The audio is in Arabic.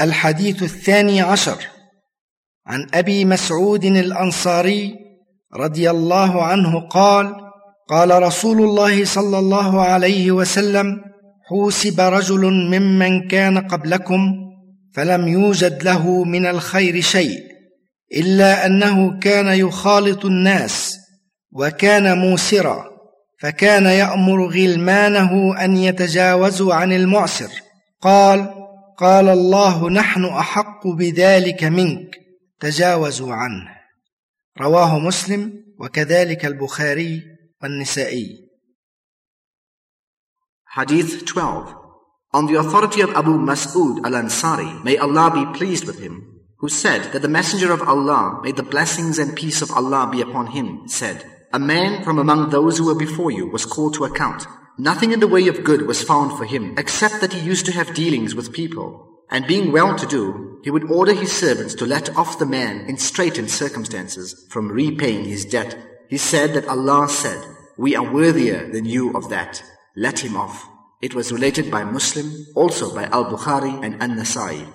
الحديث الثاني عشر. عن أبي مسعود الأنصاري رضي الله عنه قال قال رسول الله صلى الله عليه وسلم حوسب رجل ممن كان قبلكم فلم يوجد له من الخير شيء إلا أنه كان يخالط الناس وكان موسرا فكان يأمر غلمانه أن يتجاوزوا عن المعسر. قال قال الله نحن احق بذلك منك تجاوزوا عنه رواه مسلم وكذلك البخاري والنسائي Hadith 12 On the authority of Abu Mas'ud al-Ansari, may Allah be pleased with him, who said that the Messenger of Allah, may the blessings and peace of Allah be upon him, said, A man from among those who were before you was called to account. Nothing in the way of good was found for him, except that he used to have dealings with people. And being well to do, he would order his servants to let off the man in straitened circumstances from repaying his debt. He said that Allah said, We are worthier than you of that. Let him off. It was related by Muslim, also by Al-Bukhari and An-Nasai.